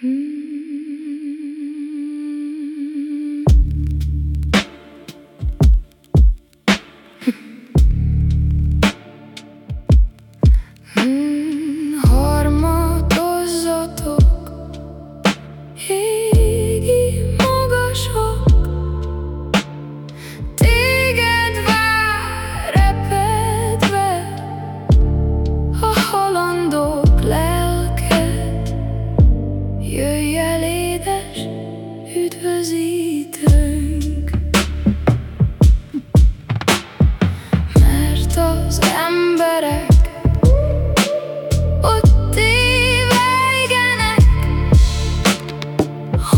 Hmm. üdvözítünk. Mert az emberek ott tévejgenek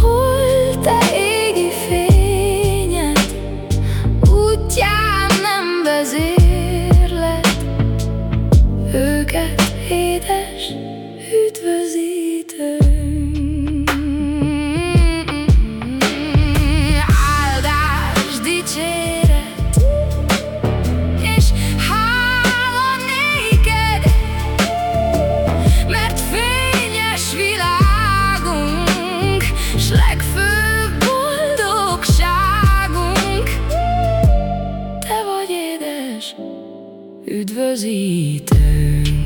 Hol te égi fényed? Nem vezérled. Őket édes üdvözítünk üdvözítő.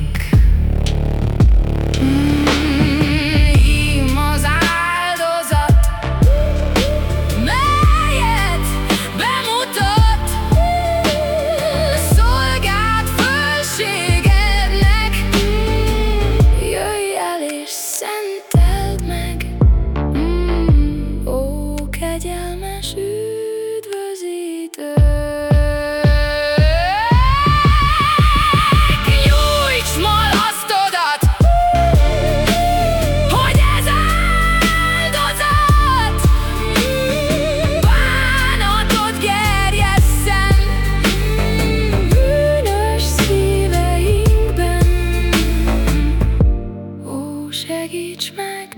segíts meg,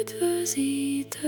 üdvözítő.